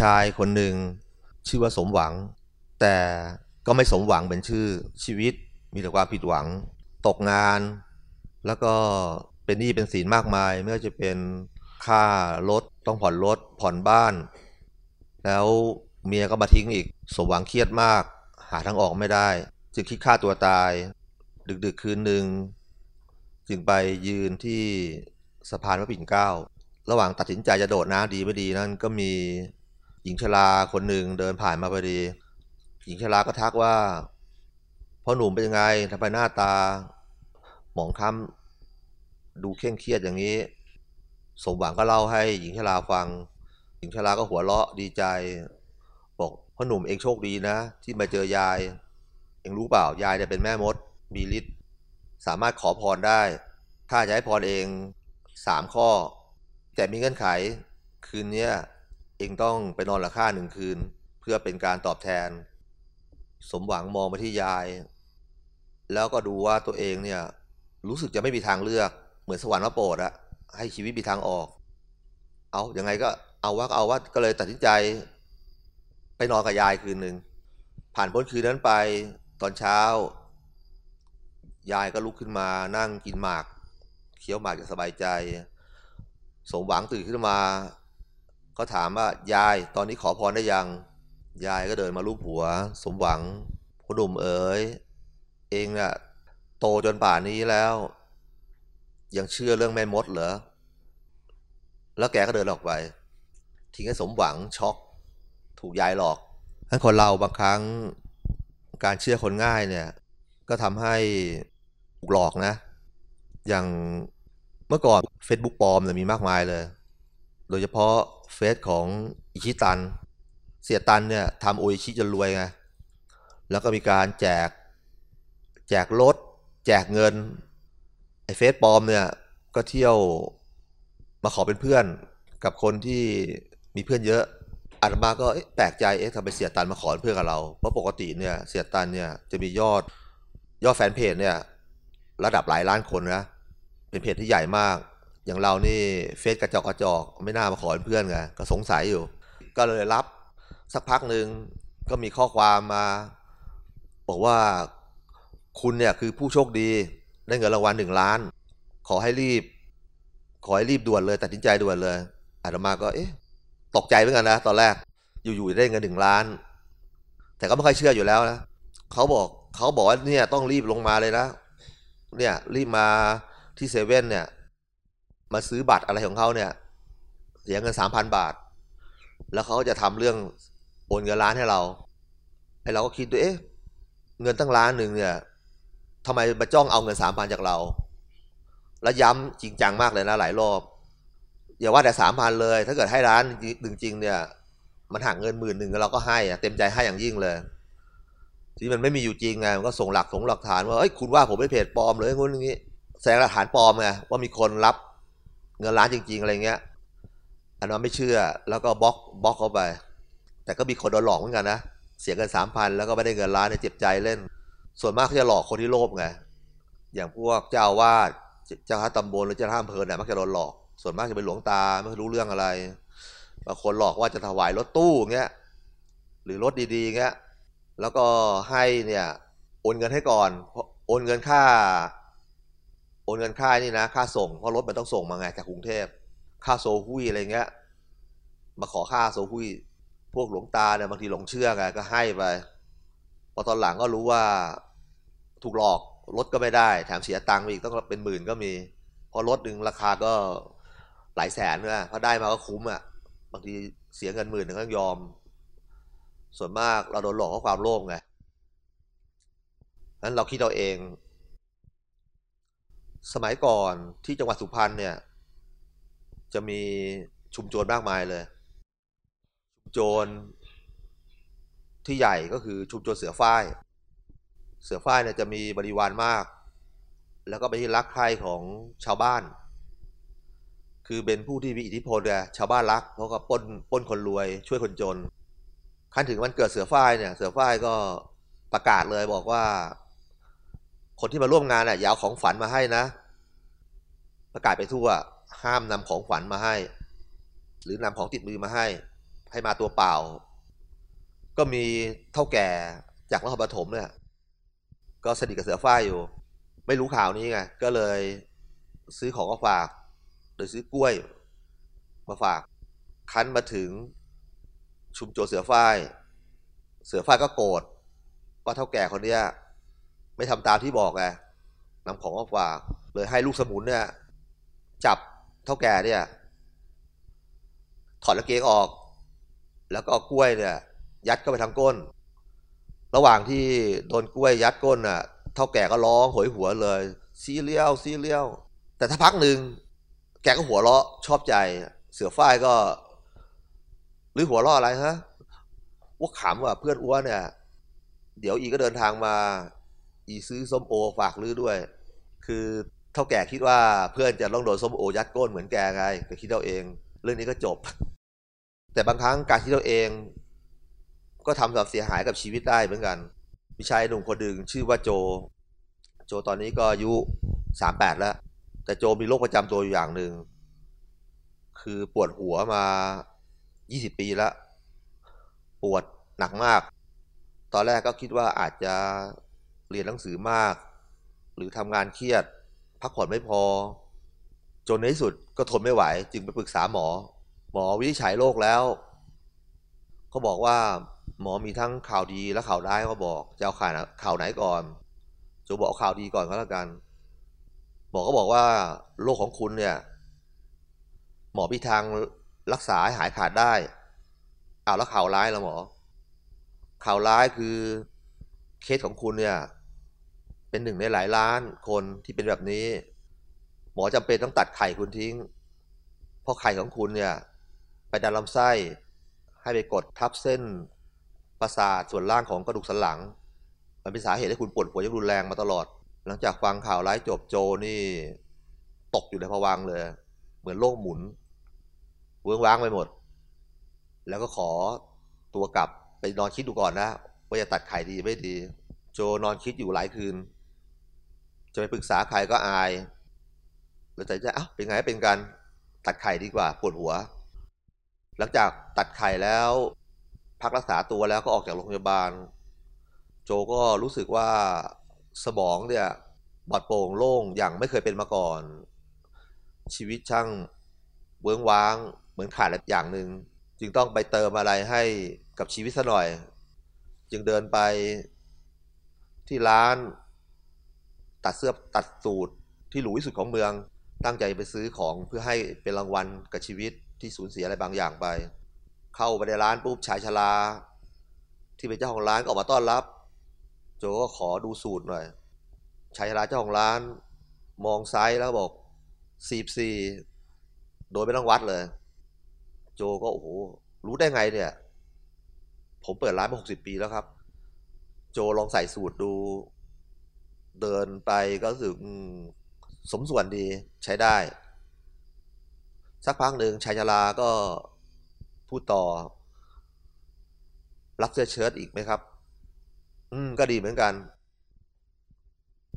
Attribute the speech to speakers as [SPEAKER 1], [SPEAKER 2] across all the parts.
[SPEAKER 1] ชายคนหนึ่งชื่อว่าสมหวัง แต่ก็ไม่สมหวังเป็นชื่อชีวิต มีแต่ความผิดหวัง ตกงาน แล้วก็เป็นหนี้เป็นสินมากมาย ไม่ว่าจะเป็นค่ารถต้องผ่อนรถผ่อนบ้าน แล้วเมียก็มาทิ้งอีก สมหวังเครียดมาก หาทางออกไม่ได้ จึงคิดฆ่าตัวตาย ดึกๆคืนหนึ่งจึงไปยืนที่สะพานพระปิ่นเกล้า ระหว่างตัดสินใจจะโดดน้ำดีไม่ดีนั้นก็มี หญิงชราคนหนึ่งเดินผ่านมาพอดี หญิงชราก็ทักว่าพ่อหนุ่มเป็นยังไงทำไมหน้าตา หมองคล้ำดูเคร่งเครียดอย่างนี้ สมหวังก็เล่าให้หญิงชราฟัง หญิงชราก็หัวเราะดีใจ บอกพ่อหนุ่มเองโชคดีนะ ที่มาเจอยาย เองรู้เปล่ายายเนี่ยเป็นแม่มด มีฤทธิ์สามารถขอพรได้ ถ้าจะให้พรเองสามข้อ แต่มีเงื่อนไข คืนเนี้ย เองต้องไปนอนหลับค่าหนึ่งคืน เพื่อเป็นการตอบแทน สมหวังมองไปที่ยาย แล้วก็ดูว่าตัวเองเนี่ยรู้สึกจะไม่มีทางเลือก เหมือนสวรรค์มาโปรดอะให้ชีวิตมีทางออก เอาอยัางไงก็เอาว่าก็เอาว่าก็เลยตัดสินใจ ไปนอนกับยายคืนหนึ่งผ่านพ้นคืนนั้นไปตอนเช้า ยายก็ลุกขึ้นมานั่งกินหมากเคี้ยวหมากอย่างสบายใจ สมหวังตื่นขึ้นมา ก็ถามว่ายายตอนนี้ขอพรได้ยัง ยายก็เดินมาลูบหัว สมหวังพ่อหนุ่มเอ๋ยเองน่ะโตจนป่านนี้แล้ว ยังเชื่อเรื่องแม่มดเหรอแล้วแกก็เดินออกไป ทิ้งให้สมหวังช็อกถูกยายหลอกทั้นคนเราบางครั้งการเชื่อคนง่ายเนี่ย ก็ทำให้ถูกหลอกนะ อย่างเมื่อก่อน Facebook ปลอมเนี่ยมีมากมายเลย โดยเฉพาะ เฟซของอิชิตัน เสียตันเนี่ยทำโออิชิจนรวยไง แล้วก็มีการแจก แจกรถ แจกเงิน ไอเฟซปลอมเนี่ย ก็เที่ยวมาขอเป็นเพื่อนกับคนที่มีเพื่อนเยอะอาตมาก็แปลกใจเอ๊ะทำไมเสียตันมาขอเป็นเพื่อนกับเรา เพราะปกติเนี่ยเสียตันเนี่ยจะมียอดยอดแฟนเพจเนี่ยระดับหลายล้านคนนะ เป็นเพจที่ใหญ่มาก อย่างเรานี่เฟซกระจอกกระจอกไม่น่ามาขอเป็นเพื่อนไงก็สงสัยอยู่ ก็เลยรับสักพักหนึ่งก็มีข้อความมา บอกว่าคุณเนี่ยคือผู้โชคดีได้เงินรางวัลหนึ่งล้าน ขอให้รีบ ขอให้รีบด่วนเลยตัดสินใจด่วนเลยอาตมาก็เอ๊ะตกใจเหมือนกันนะตอนแรกอยู่ๆได้เงินหนึ่งล้าน แต่ก็ไม่ค่อยเชื่ออยู่แล้วนะเขาบอกเขาบอกว่าเนี่ยต้องรีบลงมาเลยนะเนี่ยรีบมาที่เซเว่นเนี่ย มาซื้อบัตรอะไรของเขาเนี่ย เสียเงินสามพันบาท แล้วเขาจะทำเรื่องโอนเงินล้านให้เราไอเราก็คิดด้วเอ๊ะเงินตั้งล้านหนึ่งเนี่ยทำไมมาจ้องเอาเงินสามพันจากเรา แล้วย้ำจริงจังมากเลยนะหลายรอบ อย่าว่าแต่สามพันเลย ถ้าเกิดให้ร้านจริงๆเนี่ย มันหักเงินหมื่นหนึ่งเราก็ให้เต็มใจให้อย่างยิ่งเลยที่มันไม่มีอยู่จริงไงมันก็ส่งหลักส่งหลักฐานว่าเอ้ยคุณว่าผมเป็นเพจปลอมเลยงุ้นอย่างนี้แสดงหลักฐานปลอมไงว่ามีคนรับ เงินล้านจริง ๆ อะไรเงี้ยอันนั้นไม่เชื่อแล้วก็บล็อกบล็อกเขาไป แต่ก็มีคนโดนหลอกเหมือนกันนะเสียเงินสามพันแล้วก็ไม่ได้เงินล้านเนี่ยเจ็บใจเล่น ส่วนมากเขาจะหลอกคนที่โลภไงอย่างพวกเจ้าวาดเจ้าคณะตำบลหรือเจ้าคณะอำเภอเนี่ยมักจะโดนหลอก ส่วนมากจะเป็นหลวงตาไม่รู้เรื่องอะไรบางคนหลอกว่าจะถวายรถตู้เงี้ยหรือรถดีๆเงี้ยแล้วก็ให้เนี่ยโอนเงินให้ก่อนโอนเงินค่า โอนเงินค่านี่นะ ค่าส่งเพราะรถมันต้องส่งมาไงจากกรุงเทพค่าโซหุยอะไรเงี้ยมาขอค่าโซหุยพวกหลวงตาเนี่ยบางทีหลงเชื่อไงก็ให้ไปพอตอนหลังก็รู้ว่าถูกหลอกรถก็ไม่ได้ แถมเสียตังค์อีกต้องเป็นหมื่นก็มีเพราะรถหนึ่งราคาก็หลายแสนด้วยพอได้มาก็คุ้มอะบางทีเสียเงินหมื่นหนึ่งก็ยอม ส่วนมากเราโดนหลอกเพราะความโลภไงนั้นเราคิดเราเอง สมัยก่อนที่จังหวัดสุพรรณเนี่ย จะมีชุมโจรมากมายเลย ชุมโจรที่ใหญ่ก็คือชุมโจรเสือฝ้าย เสือฝ้ายเนี่ยจะมีบริวารมาก แล้วก็เป็นที่รักใคร่ของชาวบ้าน คือเป็นผู้ที่มีอิทธิพลเนี่ยชาวบ้านรักเพราะก็ป้นป้นคนรวยช่วยคนจนขั้นถึงวันเกิดเสือฝ้ายเนี่ย เสือฝ้ายก็ประกาศเลยบอกว่า คนที่มาร่วมงานอะอย่าเอาของฝันมาให้นะ ประกาศไปทั่ว ห้ามนำของฝันมาให้ หรือนำของติดมือมาให้ ให้มาตัวเปล่า ก็มีเท่าแก่จากนครปฐมเนี่ยก็สนิทกับเสือฝ้ายอยู่ ไม่รู้ข่าวนี้ไงก็เลยซื้อของก็ฝากโดยซื้อกล้วย มาฝาก คันมาถึงชุมโจเสือฝ้าย เสือฝ้ายก็โกรธว่าเท่าแก่คนเนี้ย ไม่ทำตามที่บอกไงนำของมาฝากเลยให้ลูกสมุนเนี่ย จับเท่าแก่เนี่ย ถอดกางเกงออก แล้วก็เอากล้วยเนี่ย ยัดเข้าไปทางก้น ระหว่างที่โดนกล้วยยัดก้นน่ะ เท่าแก่ก็ร้องโหยหัวเลย ซีเรียลซีเรียลแต่ถ้าพักหนึ่งแกก็หัวเราะชอบใจ เสือฝ้ายก็ หรือหัวเราะอะไรฮะว่าขำว่ะเพื่อนอ้วนเนี่ย เดี๋ยวอีก็เดินทางมา อีซื้อส้มโอฝากลือด้วย คือเท่าแก่คิดว่าเพื่อนจะต้องโดนส้มโอยัดก้นเหมือนแกไงก็คิดเอาเอง เรื่องนี้ก็จบ แต่บางครั้งการคิดเอาเอง ก็ทำให้เสียหายกับชีวิตได้เหมือนกันมีชายหนุ่มคนหนึ่งชื่อว่าโจ โจตอนนี้ก็อายุสามแปดแล้ว แต่โจมีโรคประจำตัวอยู่อย่างหนึ่งคือปวดหัวมา 20 ปีแล้ว ปวดหนักมาก ตอนแรกก็คิดว่าอาจจะ เรียนหนังสือมาก หรือทำงานเครียด พักผ่อนไม่พอ จนในที่สุดก็ทนไม่ไหว จึงไปปรึกษาหมอ หมอวินิจฉัยโรคแล้วเขาบอกว่าหมอมีทั้งข่าวดีและข่าวร้ายเขาบอกจะเอาข่าวข่าวไหนก่อนโจบอกข่าวดีก่อนก็แล้วกัน หมอก็บอกว่าโรคของคุณเนี่ย หมอมีทางรักษาหหายขาดได้เอาแล้วข่าวร้ายแล้วหมอข่าวร้ายคือเคสของคุณเนี่ย เป็นหนึ่งในหลายล้านคนที่เป็นแบบนี้ หมอจำเป็นต้องตัดไข่คุณทิ้ง เพราะไข่ของคุณเนี่ย ไปดันลำไส้ ให้ไปกดทับเส้น ประสาทส่วนล่างของกระดูกสันหลัง มันเป็นสาเหตุให้คุณปวดหัวอย่างรุนแรงมาตลอด หลังจากฟังข่าวร้ายจบโจนี่ ตกอยู่ในภวังเลย เหมือนโลกหมุนเวิ้งว้างไปหมด แล้วก็ขอตัวกลับไปนอนคิดดูก่อนนะว่าจะตัดไข่ดีไม่ดี โจนอนคิดอยู่หลายคืน จะไปปรึกษาใครก็อายแล้วใจจะเอ้าเป็นไงเป็นกันตัดไข่ดีกว่าปวดหัว หลังจากตัดไข่แล้ว พักรักษาตัวแล้วก็ออกจากโรงพยาบาล โจก็รู้สึกว่าสมองเนี่ยบอดโป่งโล่งอย่างไม่เคยเป็นมาก่อน ชีวิตช่างเวิ้งว้าง เหมือนขาดอะไรอย่างหนึ่งจึงต้องไปเติมอะไรให้กับชีวิตซะหน่อย จึงเดินไปที่ร้าน ตัดเสื้อตัดสูตรที่หรูที่สุดของเมือง ตั้งใจไปซื้อของเพื่อให้เป็นรางวัลกับชีวิตที่สูญเสียอะไรบางอย่างไป เข้าไปในร้านปุ๊บชายชราที่เป็นเจ้าของร้านก็ออกมาต้อนรับ โจก็ขอดูสูตรหน่อยชายชราเจ้าของร้าน มองซ้ายแล้วบอกสี่สี่โดยไม่ต้องวัดเลย โจก็โอ้โหรู้ได้ไงเนี่ย ผมเปิดร้านมาหกสิบปีแล้วครับ โจลองใส่สูตรดู เดินไปก็รู้สึกสมส่วนดีใช้ได้ สักพักหนึ่งชายชราก็พูดต่อ รับเสื้อเชิ้ตอีกไหมครับ อืม ก็ดีเหมือนกัน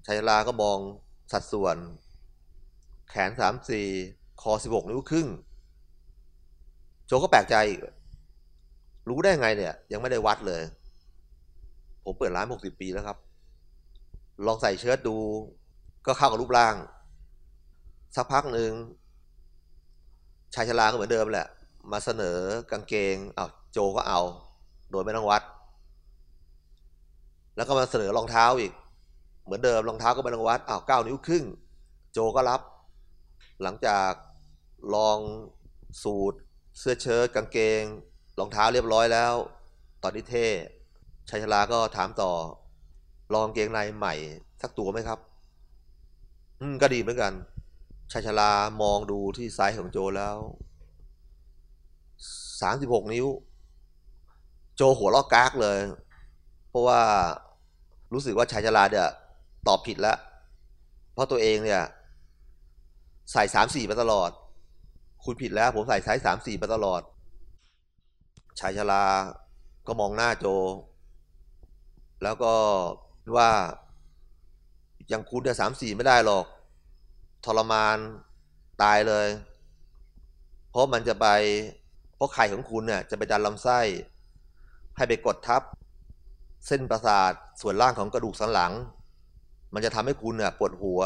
[SPEAKER 1] ชายชราก็มองสัดส่วน แขนสามสี่คอสิบหกนิ้วครึ่ง โจก็แปลกใจ รู้ได้ไงเนี่ย ยังไม่ได้วัดเลย ผมเปิดร้านหกสิบปีแล้วครับ ลองใส่เชิ้ตดู ก็เข้ากับรูปร่าง สักพักหนึ่งชายชราก็เหมือนเดิมแหละ มาเสนอกางเกงเอาโจก็เอา โดยไม่ต้องวัด แล้วก็มาเสนอรองเท้าอีก เหมือนเดิมรองเท้าก็ไม่ต้องวัดอ้าวเก้านิ้วครึ่ง โจก็รับ หลังจากลองสูตร เสื้อเชิ้ตกางเกงรองเท้าเรียบร้อยแล้ว ตอนนี้เท่ชายชราก็ถามต่อ ลองกางเกงในใหม่สักตัวไหมครับ อืมก็ดีเหมือนกันชายชรามองดูที่ไซส์ของโจแล้วสามสิบหกนิ้ว โจหัวลอกกากเลย เพราะว่ารู้สึกว่าชายชราเนี่ยตอบผิดแล้ว เพราะตัวเองเนี่ย ใส่สามสี่มาตลอด คุณผิดแล้ว ผมใส่ไซส์สามสี่มาตลอด ชายชราก็มองหน้าโจ แล้วก็ ว่ายังคุณเนี่ยสามสี่ไม่ได้หรอก ทรมานตายเลย เพราะมันจะไป เพราะไข่ของคุณเนี่ยจะไปดันลำไส้ ให้ไปกดทับ เส้นประสาทส่วนล่างของกระดูกสันหลัง มันจะทำให้คุณเนี่ยปวดหัว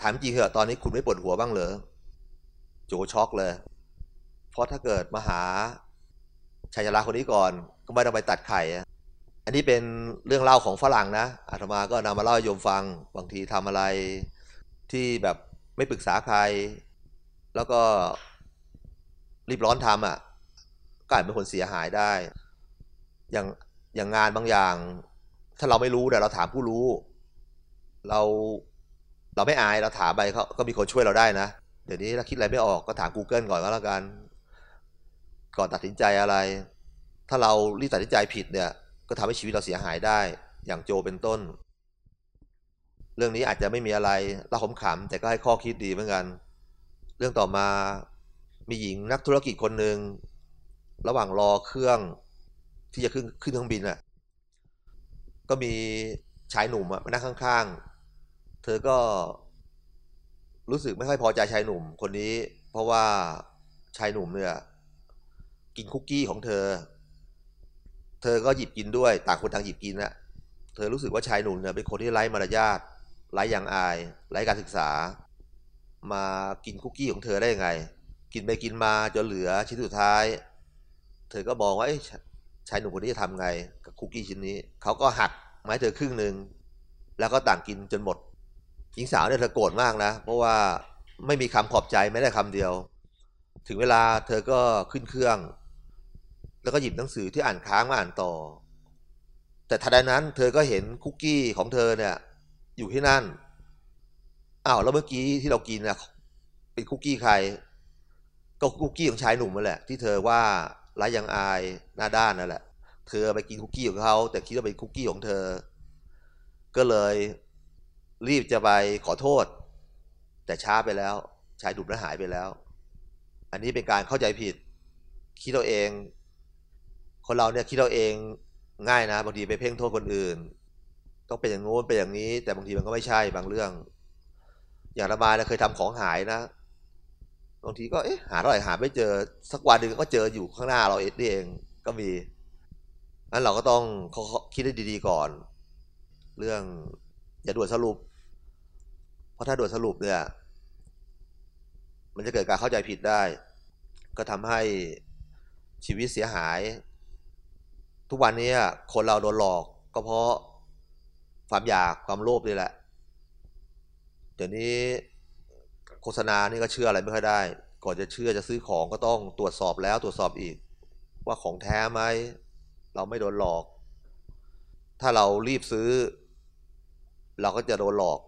[SPEAKER 1] ถามจริงเหอะตอนนี้คุณไม่ปวดหัวบ้างเหรอโจช็อกเลย เพราะถ้าเกิดมาหาชายชราคนนี้ก่อน ก็ไม่ต้องไปตัดไข่ อันนี้เป็นเรื่องเล่าของฝรั่งนะอาตมาก็นำมาเล่าให้โยมฟังบางทีทำอะไรที่แบบไม่ปรึกษาใคร แล้วก็รีบร้อนทำอะก็อาจเป็นผลเสียหายได้ อย่างอย่างงานบางอย่าง ถ้าเราไม่รู้แต่เราถามผู้รู้ เราเราไม่อายเราถามไปเขาก็มีคนช่วยเราได้นะ เดี๋ยวนี้ถ้าคิดอะไรไม่ออกก็ถาม Google ก่อนก็แล้วกัน ก่อนตัดสินใจอะไร ถ้าเรารีบตัดสินใจผิดเนี่ย ก็ทำให้ชีวิตเราเสียหายได้ อย่างโจเป็นต้น เรื่องนี้อาจจะไม่มีอะไรเล่าขำแต่ก็ให้ข้อคิดดีเหมือนกัน เรื่องต่อมามีหญิงนักธุรกิจคนหนึ่งระหว่างรอเครื่องที่จะขึ้นขึ้นเครื่องบินอะก็มีชายหนุ่มมานั่งข้างๆ เธอก็รู้สึกไม่ค่อยพอใจชายหนุ่มคนนี้ เพราะว่าชายหนุ่มเนี่ยกินคุกกี้ของเธอ เธอก็หยิบกินด้วย ต่างคนต่างหยิบกินนะเธอรู้สึกว่าชายหนุ่มเนี่ยเป็นคนที่ไร้มารยาทไร้ยางอาย ไร้การศึกษา มากินคุกกี้ของเธอได้ยังไง กินไปกินมาจนเหลือชิ้นสุดท้าย เธอก็มองว่าชายหนุ่มคนนี้จะทำไงกับคุกกี้ชิ้นนี้ เขาก็หักไม้เธอครึ่งหนึ่งแล้วก็ต่างกินจนหมด หญิงสาวเนี่ยเธอโกรธมากนะ เพราะว่าไม่มีคำขอบใจไม่ได้คำเดียว ถึงเวลาเธอก็ขึ้นเครื่อง แล้วก็หยิบหนังสือที่อ่านค้างมาอ่านต่อ แต่ทันใดนั้นเธอก็เห็นคุกกี้ของเธอเนี่ยอยู่ที่นั่นอ้าวแล้วเมื่อกี้ที่เรากินเนี่ยเป็นคุกกี้ใคร ก็คุกกี้ของชายหนุ่มนั่นแหละ ที่เธอว่าร้ายยังอายหน้าด้านนั่นแหละ เธอไปกินคุกกี้ของเขาแต่คิดว่าเป็นคุกกี้ของเธอ ก็เลยรีบจะไปขอโทษ แต่ช้าไปแล้ว ชายหนุ่มนั้นหายไปแล้ว อันนี้เป็นการเข้าใจผิดคิดเราเอง คนเราเนี่ยคิดเราเองง่ายนะบางทีไปเพ่งโทษคนอื่น ต้องเป็นอย่างโน้นเป็นอย่างนี้ แต่บางทีมันก็ไม่ใช่บางเรื่อง อย่างระบายเราเคยทำของหายนะบางทีก็เอ๊ะหาเท่าไหร่หาไม่เจอสักวันหนึ่งก็เจออยู่ข้างหน้าเราเองนี่เองก็มีนั้นเราก็ต้องคิดให้ดีๆก่อน เรื่องอย่าด่วนสรุป เพราะถ้าด่วนสรุปเนี่ย มันจะเกิดการเข้าใจผิดได้ ก็ทำให้ชีวิตเสียหาย ทุกวันนี้คนเราโดนหลอกก็เพราะความอยากความโลภนี่แหละ เดี๋ยวนี้โฆษณานี่ก็เชื่ออะไรไม่ค่อยได้ ก่อนจะเชื่อจะซื้อของก็ต้องตรวจสอบแล้วตรวจสอบอีก ว่าของแท้ไหมเราไม่โดนหลอก ถ้าเรารีบซื้อ เราก็จะโดนหลอก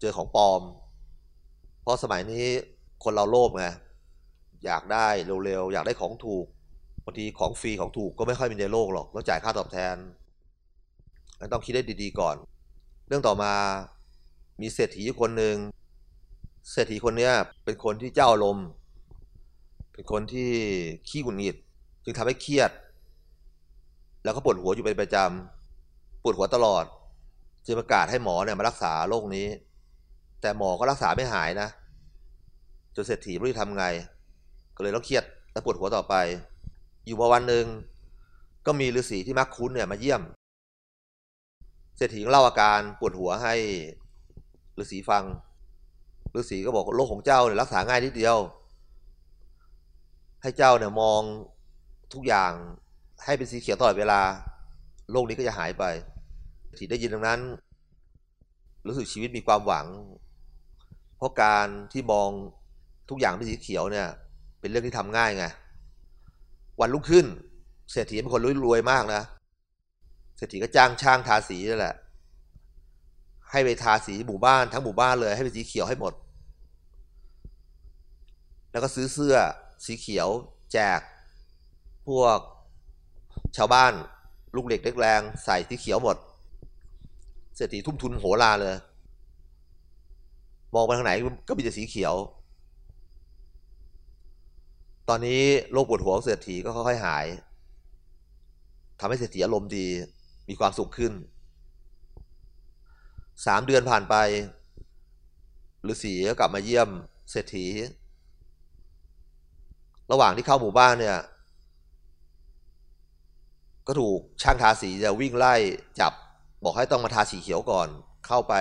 [SPEAKER 1] เจอของปลอม เพราะสมัยนี้คนเราโลภไงอยากได้เร็วๆอยากได้ของถูกางทีของฟรีของถูกก็ไม่ค่อยมีในโลกหรอกต้องจ่ายค่าตอบแทนต้องคิดได้ดีๆก่อน เรื่องต่อมามีเศรษฐีคนหนึ่งเศรษฐีคนนี้เป็นคนที่เจ้าลม เป็นคนที่ขี้หงุดหงิด จึงทำให้เครียด แล้วก็ปวดหัวอยู่เป็นประจำปวดหัวตลอด จึงประกาศให้หมอเนี่ยมารักษาโรคนี้ แต่หมอก็รักษาไม่หายนะ จนเศรษฐีไม่รู้จะทำไง ก็เลยต้องเครียดและปวดหัวต่อไป อยู่มาวันหนึ่งก็มีฤาษีที่มักคุ้นเนี่ยมาเยี่ยม เศรษฐีเล่าอาการปวดหัวให้ฤาษีฟังฤาษีก็บอกโรคของเจ้าเนี่ยรักษาง่ายนิดเดียว ให้เจ้าเนี่ยมองทุกอย่างให้เป็นสีเขียวตลอดเวลาโรคนี้ก็จะหายไปที่ได้ยินดังนั้น รู้สึกชีวิตมีความหวัง เพราะการที่มองทุกอย่างเป็นสีเขียวเนี่ย เป็นเรื่องที่ทำง่ายไง วันรุ่งขึ้น เศรษฐีเป็นคนรวยมากนะเศรษฐีก็จ้างช่างทาสีนั่นแหละ ให้ไปทาสีหมู่บ้านทั้งหมู่บ้านเลยให้เป็นสีเขียวให้หมด แล้วก็ซื้อเสื้อสีเขียว แจก พวกชาวบ้าน ลูกเด็กเล็กแรงใส่สีเขียวหมด เศรษฐีทุ่มทุนโหราเลย มองไปทางไหนก็มีแต่สีเขียว ตอนนี้โรคปวดหัวของเศรษฐีก็ค่อยๆหายทำให้เศรษฐีอารมณ์ดีมีความสุขขึ้นสามเดือนผ่านไปฤาษีก็กลับมาเยี่ยมเศรษฐี ระหว่างที่เข้าหมู่บ้านเนี่ย ก็ถูกช่างทาสีจะวิ่งไล่จับ บอกให้ต้องมาทาสีเขียวก่อน เข้าไป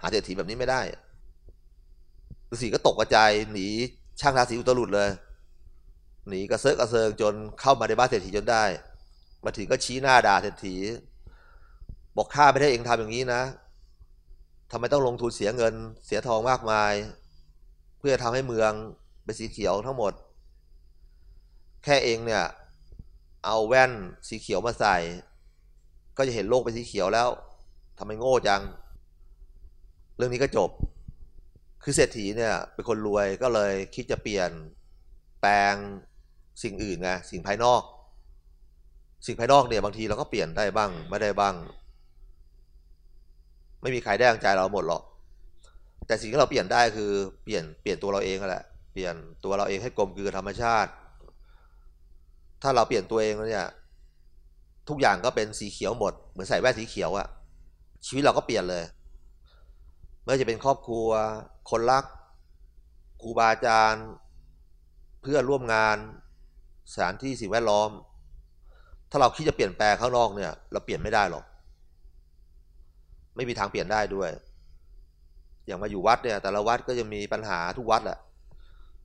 [SPEAKER 1] หาเศรษฐีแบบนี้ไม่ได้ฤาษีก็ตกกระจายหนีช่างทาสีอุตรุดเลย หนีกระเซาะกระเซิงจนเข้ามาในบ้านเศรษฐีจนได้ มาถึงก็ชี้หน้าด่าเศรษฐี บอกข้าไม่ได้เองทำอย่างนี้นะทำไมต้องลงทุนเสียเงินเสียทองมากมาย เพื่อทำให้เมืองเป็นสีเขียวทั้งหมด แค่เองเนี่ย เอาแว่นสีเขียวมาใส่ ก็จะเห็นโลกเป็นสีเขียวแล้วทำไมโง่จัง เรื่องนี้ก็จบ คือเศรษฐีเนี่ยเป็นคนรวยก็เลยคิดจะเปลี่ยนแปลง สิ่งอื่นไงสิ่งภายนอก สิ่งภายนอกเนี่ยบางทีเราก็เปลี่ยนได้บ้าง ไม่ได้บ้าง ไม่มีใครได้ดังใจเราหมดหรอก แต่สิ่งที่เราเปลี่ยนได้คือเปลี่ยนเปลี่ยนตัวเราเองนั่นแหละเปลี่ยนตัวเราเองให้กลมกลืนธรรมชาติ ถ้าเราเปลี่ยนตัวเองแล้วเนี่ยทุกอย่างก็เป็นสีเขียวหมด เหมือนใส่แว่นสีเขียวอะชีวิตเราก็เปลี่ยนเลยไม่ว่าจะเป็นครอบครัว คนรักครูบาอาจารย์ เพื่อนร่วมงาน สถานที่สิ่งแวดล้อม ถ้าเราคิดจะเปลี่ยนแปลงข้างนอกเนี่ย เราเปลี่ยนไม่ได้หรอก ไม่มีทางเปลี่ยนได้ด้วย อย่างมาอยู่วัดเนี่ย แต่ละวัดก็จะมีปัญหาทุกวัดแหละ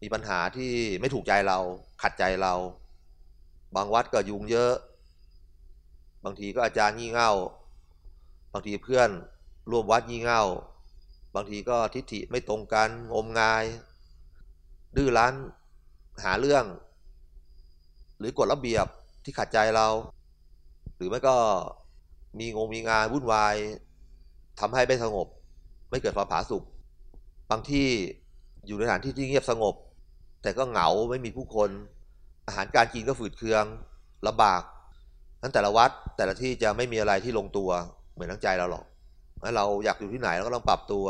[SPEAKER 1] มีปัญหาที่ไม่ถูกใจเรา ขัดใจเรา บางวัดก็ยุงเยอะ บางทีก็อาจารย์งี่เง่า บางทีเพื่อนร่วมวัดงี่เง่า บางทีก็ทิฏฐิไม่ตรงกันงมงาย ดื้อรั้น หาเรื่อง รือกฎระเบียบที่ขัดใจเรา หรือไม่ก็มีงงมีงานวุ่นวายทำให้ไม่สงบ ไม่เกิดความผาสุกบางที่อยู่ในสถานที่ที่เงียบสงบ แต่ก็เหงาไม่มีผู้คน อาหารการกินก็ฝืดเคืองลำบากนั้นแต่ละวัดแต่ละที่จะไม่มีอะไรที่ลงตัวเหมือนทั้งใจเราหรอกถ้าเราอยากอยู่ที่ไหนเราก็ต้องปรับตัว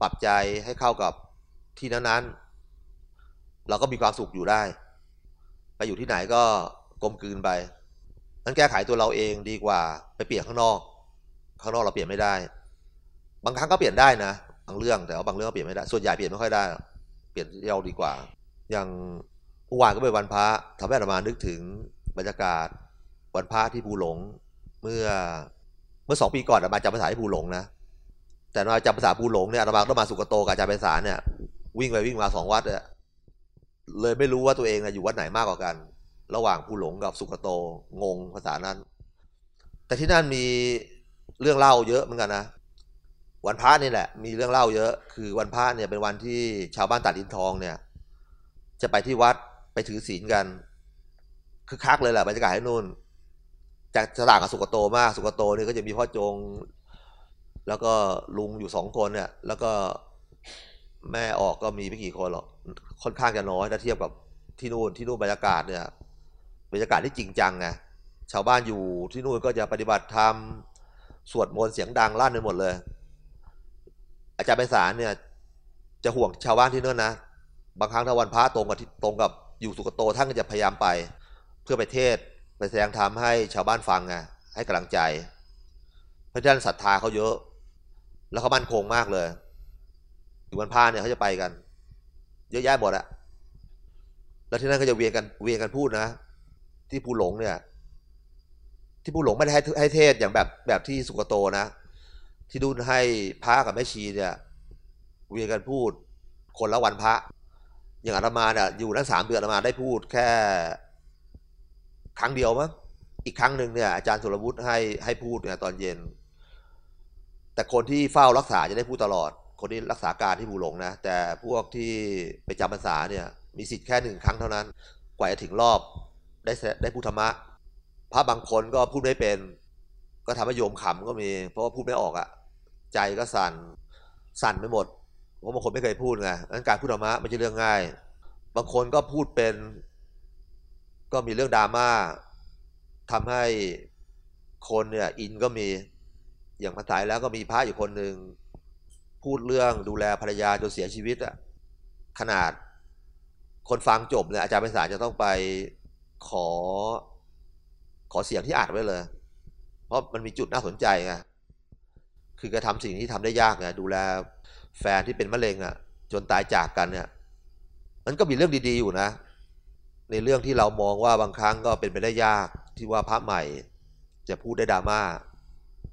[SPEAKER 1] ปรับใจให้เข้ากับที่นั้นๆ เราก็มีความสุขอยู่ได้ ไปอยู่ที่ไหนก็กลมกลืนไปนั้นแก้ไขตัวเราเองดีกว่าไปเปลี่ยนข้างนอก ข้างนอกเราเปลี่ยนไม่ได้ บางครั้งก็เปลี่ยนได้นะบางเรื่องแต่ว่าบางเรื่องก็เปลี่ยนไม่ได้ ส่วนใหญ่เปลี่ยนไม่ค่อยได้ เปลี่ยนเราดีกว่า อย่างเมื่อวานก็เป็นวันพระทำให้อามานึกถึงบรรยากาศวันพระที่ภูหลง เมื่อเมื่อสองปีก่อนอามาจำภาษาที่ภูหลงนะแต่มาจำภาษาภูหลงเนี่ยอามาต้องมาสุกโตกับอาจารย์ไพศาเนี่ยวิ่งไปวิ่งมาสองวัดเนี่ย เลยไม่รู้ว่าตัวเองอยู่วัดไหนมากกว่ากัน ระหว่างภูหลงกับสุกโตงงภาษานั้น แต่ที่นั่นมีเรื่องเล่าเยอะเหมือนกันนะวันพระนี่แหละ มีเรื่องเล่าเยอะ คือวันพระเนี่ยเป็นวันที่ชาวบ้านตัดดินทองเนี่ย จะไปที่วัดไปถือศีลกันคือคักเลยแหละบรรยากาศที่นู่นจากสลากกับสุกโตมากสุกโตนี่ก็จะมีพ่อจง แล้วก็ลุงอยู่สองคนเนี่ย แล้วก็ แม่ออกก็มีไม่กี่คนหรอกค่อนข้างจะน้อยถ้าเทียบกับที่นู่นที่นู่นบรรยากาศเนี่ยบรรยากาศที่จริงจังไงชาวบ้านอยู่ที่นู่นก็จะปฏิบัติธรรมสวดมนต์เสียงดังลั่นไปหมดเลย อาจารย์ไพศาลเนี่ย จะห่วงชาวบ้านที่นู่นนะบางครั้งถ้าวันพระตรงกับตรงกับอยู่สุกโตท่านก็จะพยายามไป เพื่อไปเทศไปแสดงธรรมให้ชาวบ้านฟังไงให้กำลังใจ เพราะฉะนั้นศรัทธาเขาเยอะ แล้วเขามั่นคงมากเลย วันพระเนี่ยเขาจะไปกัน เยอะแยะหมดอะแล้วที่นั่นก็จะเวียนกันเวียนกันพูดนะ ที่ภูหลงเนี่ย ที่ภูหลงไม่ได้ให้ให้เทศอย่างแบบแบบที่สุกโตนะ ที่ดุนให้พระกับแม่ชีเนี่ย เวียนกันพูด คนละวันพระ อย่างอาตมาเนี่ยอยู่นั้นสามเดือนอาตมาได้พูดแค่ ครั้งเดียวมั้งอีกครั้งหนึ่งเนี่ยอาจารย์สุรวุฒิให้ให้พูดเนี่ยตอนเย็น แต่คนที่เฝ้ารักษาจะได้พูดตลอด คนที่รักษาการที่ภูหลงนะ แต่พวกที่ไปจำพรรษาเนี่ยมีสิทธิ์แค่หนึ่งครั้งเท่านั้น กว่าจะถึงรอบได้ได้พูดธรรมะ พระบางคนก็พูดไม่เป็น ก็ทำให้โยมขำก็มี เพราะว่าพูดไม่ออกอะ่ะใจก็สั่นสั่นไปหมดเพราะบางคนไม่เคยพูดไงงั้นการพูดธรรมะไม่ใช่เรื่องง่าย บางคนก็พูดเป็น ก็มีเรื่องดราม่าทำให้คนเนี่ยอินก็มีอย่างภาษาแล้วก็มีพระอยู่คนหนึ่ง พูดเรื่องดูแลภรรยาจนเสียชีวิตอะขนาดคนฟังจบเนี่ยอาจารย์ไพศาลจะต้องไปขอ ขอเสียงที่อัดไว้เลย เพราะมันมีจุดน่าสนใจไงคือการทำสิ่งที่ทำได้ยากไงดูแลแฟนที่เป็นมะเร็งอะ่ะจนตายจากกันเนี่ย มันก็มีเรื่องดีๆอยู่นะ ในเรื่องที่เรามองว่าบางครั้งก็เป็นไปได้ยากที่ว่าพระใหม่ จะพูดได้ดราม่า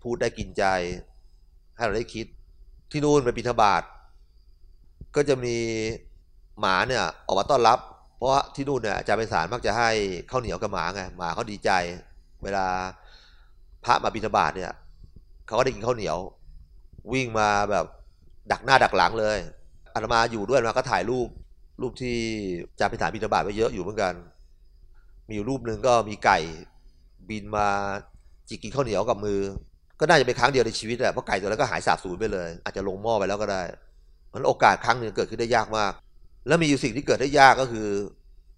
[SPEAKER 1] พูดได้กินใจ ให้เราได้คิด ที่นู่นไปบิณฑบาตก็จะมีหมาเนี่ยออกมาต้อนรับ เพราะที่นู่นเนี่ยอาจารย์ไพศาลมักจะให้ข้าวเหนียวกับหมาไงหมาเขาดีใจ เวลาพระมาบิณฑบาตเนี่ยเขาก็ได้กินข้าวเหนียว วิ่งมาแบบดักหน้าดักหลังเลยอาตมาอยู่ด้วยมาก็ถ่ายรูปรูปที่อาจารย์ไพศาลบิณฑบาตไปเยอะอยู่เหมือนกัน มีอยู่รูปหนึ่งก็มีไก่บินมาจิกกินข้าวเหนียวกับมือ ก็น่าจะเป็นครั้งเดียวในชีวิตแหละเพราะไก่ตัวนั้นก็หายสาบสูญไปเลย อาจจะลงหม้อไปแล้วก็ได้มันโอกาสครั้งหนึ่งเกิดขึ้นได้ยากมาก แล้วมีอยู่สิ่งที่เกิดได้ยากก็คือ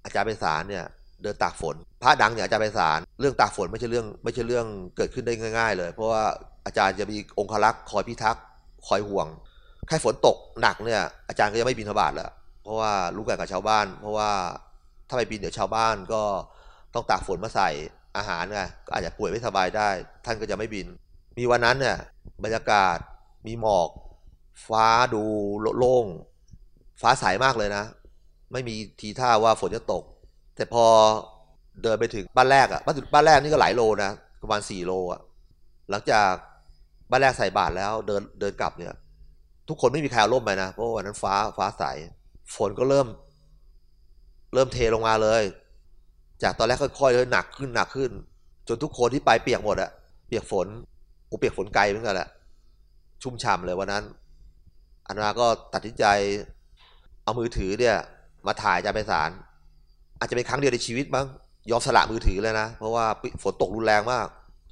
[SPEAKER 1] อาจารย์ไพศาลเนี่ยเดินตากฝน พระดังเนี่ยอาจารย์ไพศาลเรื่องตากฝนไม่ใช่เรื่องไม่ใช่เรื่องเกิดขึ้นได้ง่าย ๆ เลย เพราะว่าอาจารย์จะมีองครักษ์คอยพิทักษ์คอยห่วงแค่ฝนตกหนักเนี่ยอาจารย์ก็จะไม่บินทบาทแล้วเพราะว่ารู้กันกับชาวบ้าน เพราะว่าถ้าไปบินเดี๋ยวชาวบ้านก็ต้องตากฝนมาใส่อาหารไงก็อาจจะป่วยไม่สบายได้ ท่านก็จะไม่บิน มีวันนั้นเนี่ยบรรยากาศมีหมอก ฟ้าดูโล่งฟ้าใสามากเลยนะ ไม่มีทีท่าว่าฝนจะตก แต่พอเดินไปถึงบ้านแรกอะบ้านบ้านแรกนี่ก็หลายโลนะประมาณสี่โลอะหลังจากบ้านแรกใส่บาตรแล้วเดินเดินกลับเนี่ย ทุกคนไม่มีใครเอาร่มไปนะเพราะวันนั้นฟ้าฟ้าใสฝนก็เริ่ม เริ่มเทลงมาเลย จากตอนแรกค่อยๆเลยหนักขึ้นหนักขึ้น จนทุกคนที่ไปเปียกหมดอะเปียกฝน กูเปียกฝนไกลเหมือนกันแหละ ชุ่มฉ่ำเลยวันนั้น อันนาก็ตัดสินใจเอามือถือเนี่ย มาถ่ายจาไพศาลอาจจะเป็นครั้งเดียวในชีวิตมั้งยอมสละมือถือเลยนะ เพราะว่าฝนตกรุนแรงมาก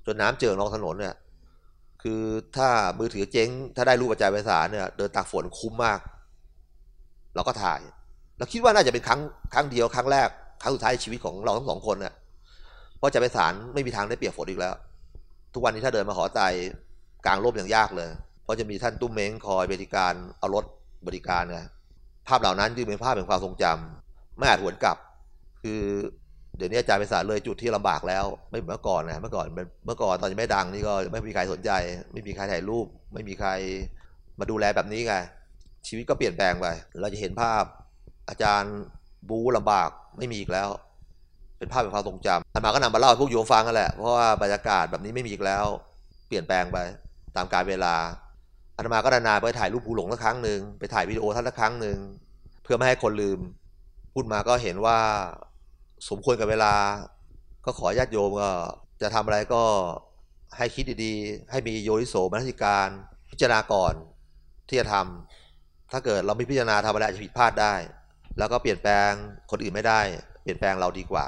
[SPEAKER 1] จนน้ำเจิ่งนองถนนเนี่ย คือถ้ามือถือเจ๊ง ถ้าได้รูปอาจายไพศาลเนี่ย เดินตากฝนคุ้มมาก เราก็ถ่ายเราคิดว่าน่าจะเป็นครั้งครั้งเดียวครั้งแรกครั้งสุดท้ายในชีวิตของเราทั้งสองคนเนี่ยเพราะจาไพศาลไม่มีทางได้เปียกฝนอีกแล้ว ทุกวันนี้ถ้าเดินมาหอใจกลางร่มอย่างยากเลย เพราะจะมีท่านตุ้มเม้งคอยบริการเอารถบริการนะภาพเหล่านั้นจึงเป็นภาพแห่งความทรงจำไม่อาจหวนกลับ คือเดี๋ยวนี้อาจารย์ไพศาเลยจุดที่ลำบากแล้ว ไม่เหมือนเมื่อก่อนนะเมื่อก่อนเมื่อก่อนตอนยังไม่ดังนี่ก็ไม่มีใครสนใจ ไม่มีใครถ่ายรูป ไม่มีใครมาดูแลแบบนี้ไงชีวิตก็เปลี่ยนแปลงไปเราจะเห็นภาพอาจารย์บูลำบากไม่มีอีกแล้ว เป็นภาพแห่งความทรงจำอาตมาก็นำมาเล่าให้พวกโยมฟังกันแหละ เพราะว่าบรรยากาศแบบนี้ไม่มีอีกแล้ว เปลี่ยนแปลงไปตามกาลเวลาอาตมาก็นานๆไปถ่ายรูปภูหลงสักครั้งหนึ่งไปถ่ายวิดีโอท่านสักครั้งหนึ่งเพื่อไม่ให้คนลืม พูดมาก็เห็นว่าสมควรกับเวลา ก็ขอญาติโยมก็จะทำอะไรก็ให้คิดดีๆ ให้มีโยนิโสมนสิการ พิจารณาก่อนที่จะทำถ้าเกิดเราไม่พิจารณาทำอะไรอาจจะผิดพลาดได้ แล้วก็เปลี่ยนแปลงคนอื่นไม่ได้ เปลี่ยนแปลงเราดีกว่า